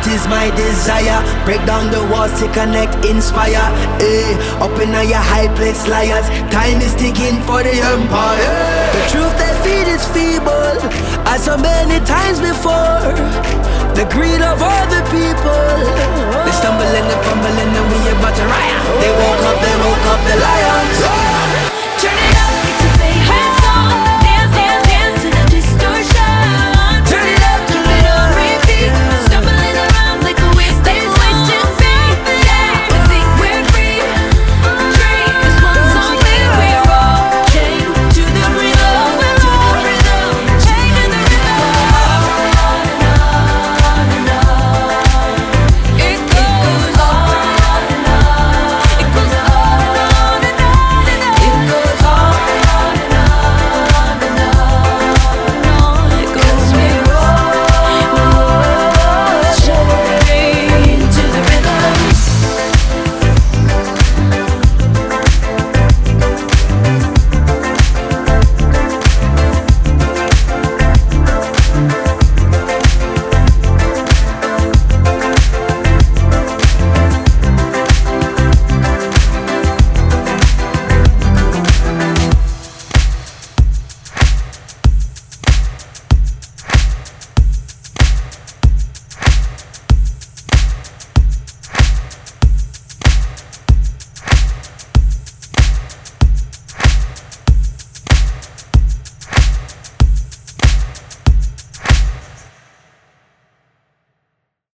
it is my desire. Break down the walls to connect, inspire. Eh, up in your high place, liars. Time is ticking for the empire. The truth they feed is feeble, as so many times before. The greed of other people. They stumble and they fumble and we